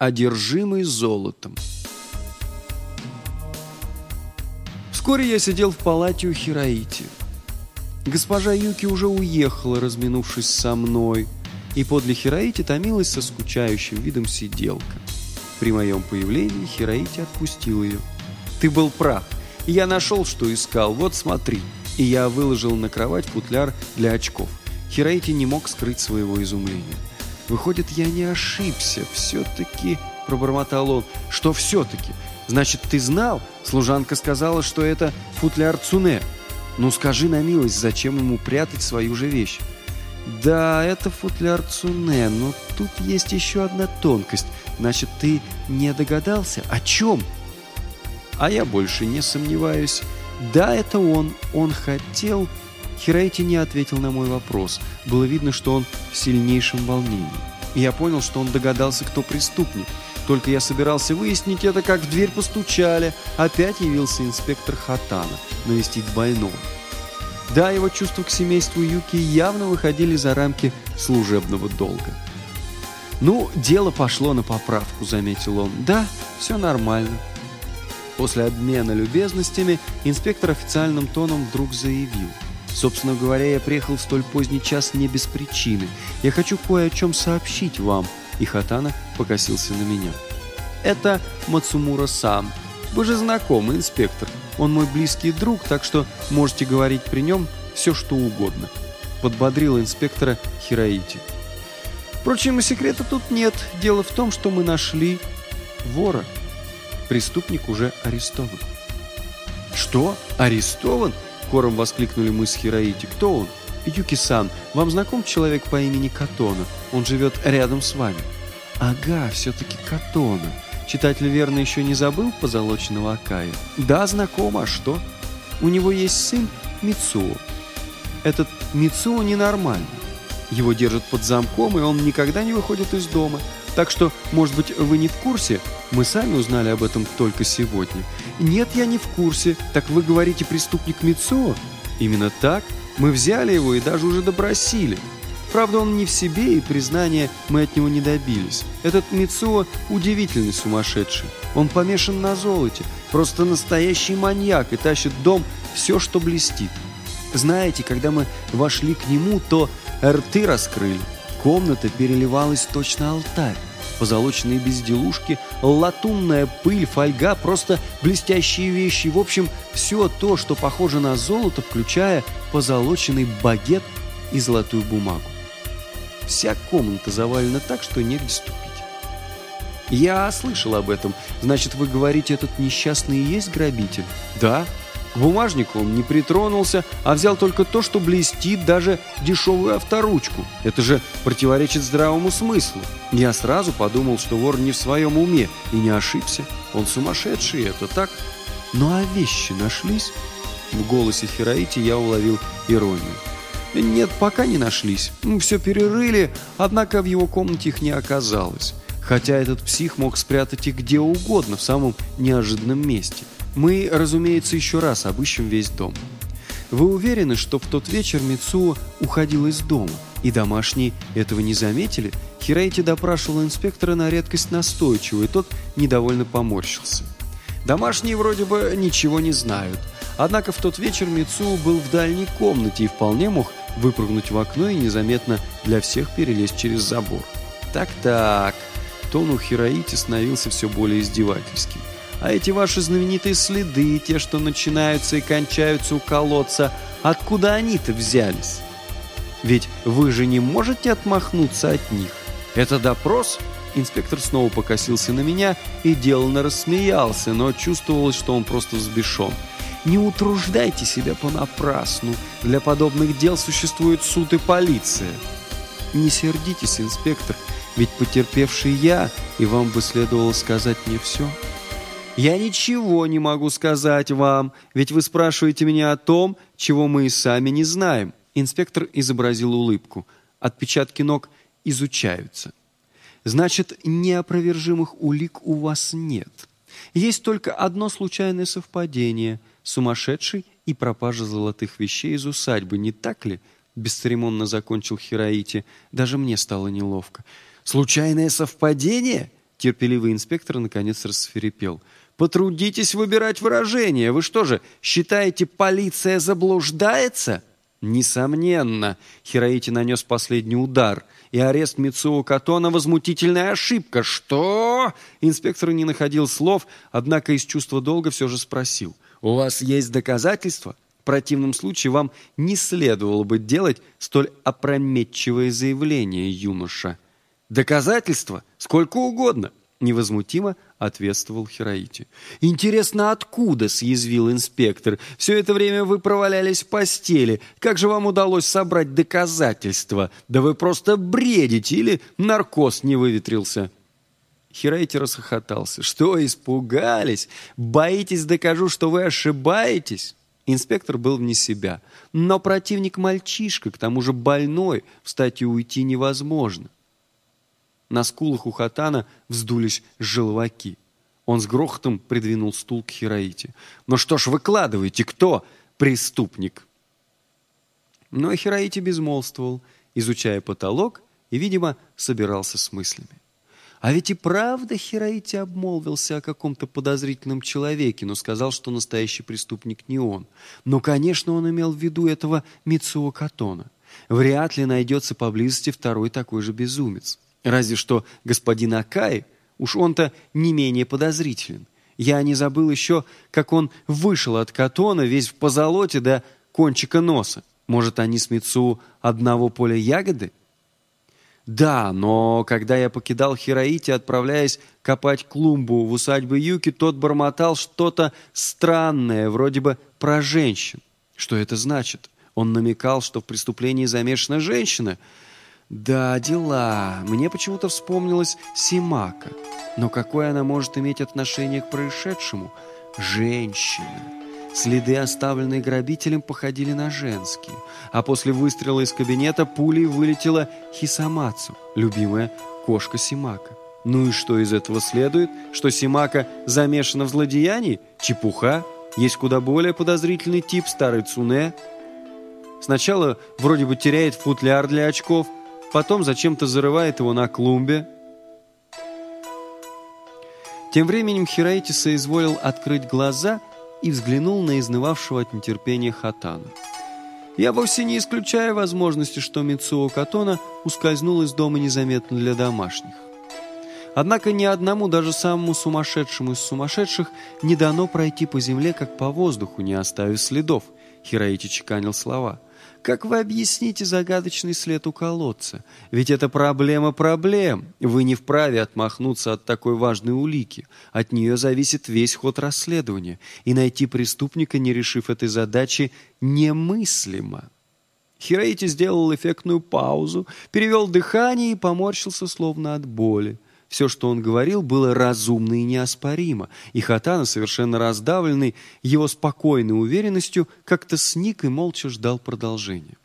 одержимый золотом. Вскоре я сидел в палате у Хираити. Госпожа Юки уже уехала, разминувшись со мной, и подле Хираити томилась со скучающим видом сиделка. При моем появлении Хираити отпустил ее. «Ты был прав. Я нашел, что искал. Вот смотри». И я выложил на кровать футляр для очков. Хираити не мог скрыть своего изумления. Выходит, я не ошибся. Все-таки, пробормотал он. Что все-таки? Значит, ты знал? Служанка сказала, что это футляр Цуне. Ну скажи на милость, зачем ему прятать свою же вещь? Да, это футляр Цуне, но тут есть еще одна тонкость. Значит, ты не догадался? О чем? А я больше не сомневаюсь. Да, это он. Он хотел... Хирайти не ответил на мой вопрос. Было видно, что он в сильнейшем волнении. И я понял, что он догадался, кто преступник. Только я собирался выяснить это, как в дверь постучали. Опять явился инспектор Хатана навестить больного. Да, его чувства к семейству Юки явно выходили за рамки служебного долга. «Ну, дело пошло на поправку», — заметил он. «Да, все нормально». После обмена любезностями инспектор официальным тоном вдруг заявил — Собственно говоря, я приехал в столь поздний час не без причины. Я хочу кое о чем сообщить вам. И Хатана покосился на меня. Это Мацумура сам. Вы же знакомы, инспектор. Он мой близкий друг, так что можете говорить при нем все, что угодно. Подбодрил инспектора Хираити. Впрочем, и секрета тут нет. Дело в том, что мы нашли вора. Преступник уже арестован. Что? Арестован? Хором воскликнули мы с Хироити. «Кто он?» «Юки-сан, вам знаком человек по имени Катона? Он живет рядом с вами». «Ага, все-таки Катона. Читатель верно еще не забыл позолоченного Акая?» «Да, знаком, а что?» «У него есть сын Мицуо. Этот Мицуо ненормальный. Его держат под замком, и он никогда не выходит из дома. Так что, может быть, вы не в курсе? Мы сами узнали об этом только сегодня. Нет, я не в курсе. Так вы говорите, преступник Мицуо? Именно так. Мы взяли его и даже уже допросили. Правда, он не в себе, и признания мы от него не добились. Этот Мицуо удивительный сумасшедший. Он помешан на золоте. Просто настоящий маньяк и тащит дом все, что блестит. Знаете, когда мы вошли к нему, то рты раскрыли. Комната переливалась точно алтарь. Позолоченные безделушки, латунная пыль, фольга, просто блестящие вещи. В общем, все то, что похоже на золото, включая позолоченный багет и золотую бумагу. Вся комната завалена так, что негде ступить. Я слышал об этом. Значит, вы говорите, этот несчастный и есть грабитель? Да, к бумажнику он не притронулся, а взял только то, что блестит даже дешевую авторучку. Это же противоречит здравому смыслу. Я сразу подумал, что вор не в своем уме, и не ошибся. Он сумасшедший, это так. Ну а вещи нашлись? В голосе Хераити я уловил иронию. Нет, пока не нашлись. Все перерыли, однако в его комнате их не оказалось. Хотя этот псих мог спрятать их где угодно, в самом неожиданном месте. Мы, разумеется, еще раз обыщем весь дом. Вы уверены, что в тот вечер Мицуо уходил из дома, и домашние этого не заметили? Хирайти допрашивал инспектора на редкость настойчиво, и тот недовольно поморщился. Домашние вроде бы ничего не знают. Однако в тот вечер Мицуо был в дальней комнате и вполне мог выпрыгнуть в окно и незаметно для всех перелезть через забор. Так-так, тон у Хираити становился все более издевательским. А эти ваши знаменитые следы, те, что начинаются и кончаются у колодца, откуда они-то взялись? Ведь вы же не можете отмахнуться от них. Это допрос? Инспектор снова покосился на меня и деланно рассмеялся, но чувствовалось, что он просто взбешен. Не утруждайте себя понапрасну. Для подобных дел существует суд и полиция. Не сердитесь, инспектор, ведь потерпевший я, и вам бы следовало сказать мне все. Я ничего не могу сказать вам, ведь вы спрашиваете меня о том, чего мы и сами не знаем. Инспектор изобразил улыбку. Отпечатки ног изучаются. Значит, неопровержимых улик у вас нет. Есть только одно случайное совпадение. Сумасшедший и пропажа золотых вещей из усадьбы, не так ли? Бесцеремонно закончил Хираити. Даже мне стало неловко. Случайное совпадение? Терпеливый инспектор наконец рассверепел. «Потрудитесь выбирать выражение. Вы что же, считаете, полиция заблуждается?» «Несомненно!» Хироити нанес последний удар. «И арест Мицуо Катона — возмутительная ошибка!» «Что?» Инспектор не находил слов, однако из чувства долга все же спросил. «У вас есть доказательства?» В противном случае вам не следовало бы делать столь опрометчивое заявление, юноша. Доказательства? Сколько угодно. Невозмутимо ответствовал Хироити. «Интересно, откуда?» — съязвил инспектор. «Все это время вы провалялись в постели. Как же вам удалось собрать доказательства? Да вы просто бредите или наркоз не выветрился?» Хироити расхохотался. «Что, испугались? Боитесь, докажу, что вы ошибаетесь?» Инспектор был вне себя. Но противник мальчишка, к тому же больной, встать и уйти невозможно. На скулах у Хатана вздулись желваки. Он с грохотом придвинул стул к Хираите. «Ну что ж, выкладывайте, кто преступник?» Но Хираити безмолвствовал, изучая потолок, и, видимо, собирался с мыслями. А ведь и правда Хираити обмолвился о каком-то подозрительном человеке, но сказал, что настоящий преступник не он. Но, конечно, он имел в виду этого Мицуо Катона. Вряд ли найдется поблизости второй такой же безумец. Разве что господин Акай, уж он-то не менее подозрителен. Я не забыл еще, как он вышел от Катона весь в позолоте до кончика носа. Может, они с Мицу одного поля ягоды? Да, но когда я покидал Хираити, отправляясь копать клумбу в усадьбе Юки, тот бормотал что-то странное, вроде бы про женщин. Что это значит? Он намекал, что в преступлении замешана женщина. Да, дела. Мне почему-то вспомнилась Симака. Но какое она может иметь отношение к происшедшему? Женщина. Следы, оставленные грабителем, походили на женские. А после выстрела из кабинета пулей вылетела Хисамацу, любимая кошка Симака. Ну и что из этого следует? Что Симака замешана в злодеянии? Чепуха? Есть куда более подозрительный тип, старый Цуне. Сначала вроде бы теряет футляр для очков, потом зачем-то зарывает его на клумбе. Тем временем Хираити соизволил открыть глаза – и взглянул на изнывавшего от нетерпения Хатана. Я вовсе не исключаю возможности, что Мицуо Катона ускользнул из дома незаметно для домашних. Однако ни одному, даже самому сумасшедшему из сумасшедших, не дано пройти по земле, как по воздуху, не оставив следов, Хираити чеканил слова – как вы объясните загадочный след у колодца? Ведь это проблема проблем. Вы не вправе отмахнуться от такой важной улики. От нее зависит весь ход расследования. И найти преступника, не решив этой задачи, немыслимо. Хираити сделал эффектную паузу, перевел дыхание и поморщился словно от боли. Все, что он говорил, было разумно и неоспоримо, и Хатана, совершенно раздавленный его спокойной уверенностью, как-то сник и молча ждал продолжения.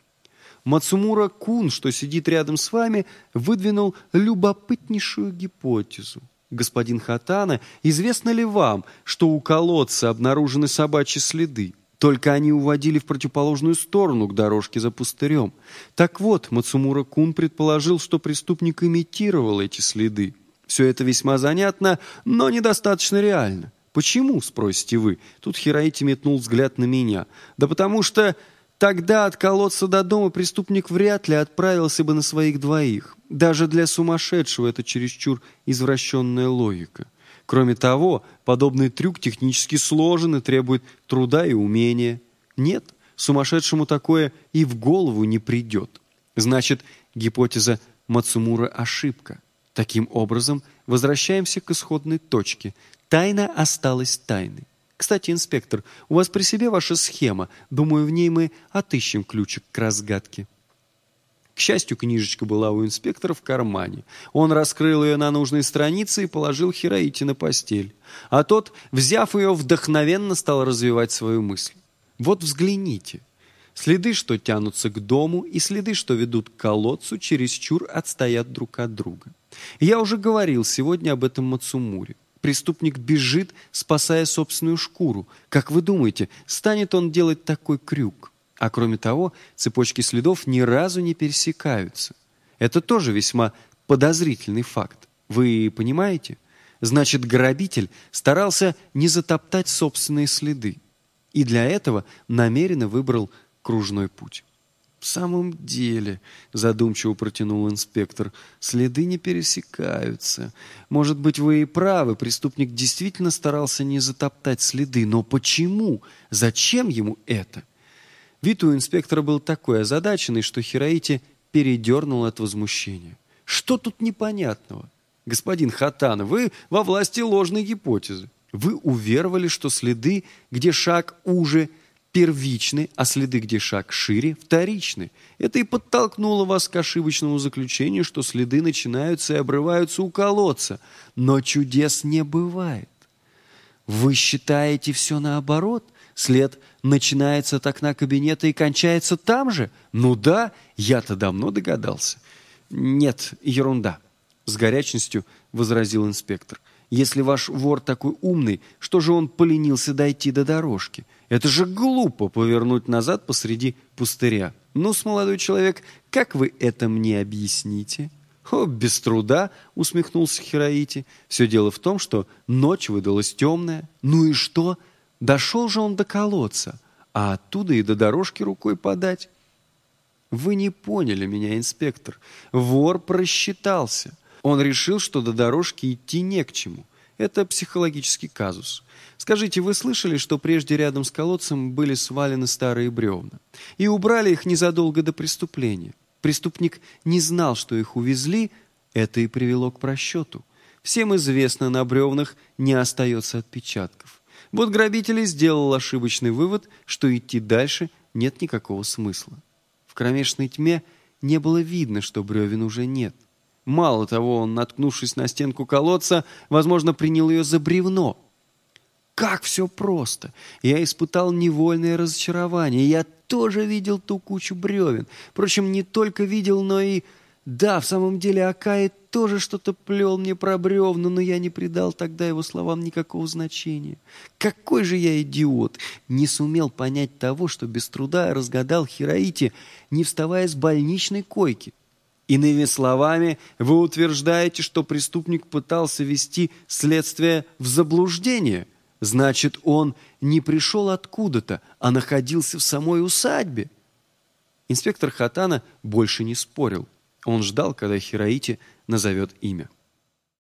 Мацумура Кун, что сидит рядом с вами, выдвинул любопытнейшую гипотезу. Господин Хатана, известно ли вам, что у колодца обнаружены собачьи следы? Только они уводили в противоположную сторону к дорожке за пустырем. Так вот, Мацумура Кун предположил, что преступник имитировал эти следы. Все это весьма занятно, но недостаточно реально. Почему, спросите вы? Тут Хираити метнул взгляд на меня. Да потому что тогда от колодца до дома преступник вряд ли отправился бы на своих двоих. Даже для сумасшедшего это чересчур извращенная логика. Кроме того, подобный трюк технически сложен и требует труда и умения. Нет, сумасшедшему такое и в голову не придет. Значит, гипотеза Мацумура – ошибка. Таким образом, возвращаемся к исходной точке. Тайна осталась тайной. Кстати, инспектор, у вас при себе ваша схема. Думаю, в ней мы отыщем ключик к разгадке. К счастью, книжечка была у инспектора в кармане. Он раскрыл ее на нужной странице и положил Хираити на постель. А тот, взяв ее, вдохновенно стал развивать свою мысль. Вот взгляните. Следы, что тянутся к дому, и следы, что ведут к колодцу, чересчур отстоят друг от друга. Я уже говорил сегодня об этом Мацумуре. Преступник бежит, спасая собственную шкуру. Как вы думаете, станет он делать такой крюк? А кроме того, цепочки следов ни разу не пересекаются. Это тоже весьма подозрительный факт. Вы понимаете? Значит, грабитель старался не затоптать собственные следы. И для этого намеренно выбрал кружной путь. «В самом деле», — задумчиво протянул инспектор, — «следы не пересекаются. Может быть, вы и правы, преступник действительно старался не затоптать следы. Но почему? Зачем ему это?» Вид у инспектора был такой озадаченный, что Хираити передернул от возмущения. «Что тут непонятного? Господин Хатан, вы во власти ложной гипотезы. Вы уверовали, что следы, где шаг уже – первичны, а следы, где шаг шире, вторичны. Это и подтолкнуло вас к ошибочному заключению, что следы начинаются и обрываются у колодца. Но чудес не бывает. Вы считаете все наоборот? След начинается от окна кабинета и кончается там же? Ну да, я-то давно догадался. Нет, ерунда, с горячностью возразил инспектор. Если ваш вор такой умный, что же он поленился дойти до дорожки? Это же глупо повернуть назад посреди пустыря. ну с молодой человек, как вы это мне объясните? О, без труда, усмехнулся Хираити. Все дело в том, что ночь выдалась темная. Ну и что? Дошел же он до колодца, а оттуда и до дорожки рукой подать. Вы не поняли меня, инспектор. Вор просчитался. Он решил, что до дорожки идти не к чему. Это психологический казус. Скажите, вы слышали, что прежде рядом с колодцем были свалены старые бревна? И убрали их незадолго до преступления. Преступник не знал, что их увезли, это и привело к просчету. Всем известно, на бревнах не остается отпечатков. Вот грабитель и сделал ошибочный вывод, что идти дальше нет никакого смысла. В кромешной тьме не было видно, что бревен уже нет. Мало того, он, наткнувшись на стенку колодца, возможно, принял ее за бревно. Как все просто! Я испытал невольное разочарование. Я тоже видел ту кучу бревен. Впрочем, не только видел, но и... Да, в самом деле Акаи тоже что-то плел мне про бревна, но я не придал тогда его словам никакого значения. Какой же я идиот! Не сумел понять того, что без труда разгадал Хираити, не вставая с больничной койки. Иными словами, вы утверждаете, что преступник пытался вести следствие в заблуждение. Значит, он не пришел откуда-то, а находился в самой усадьбе. Инспектор Хатана больше не спорил. Он ждал, когда Хираити назовет имя.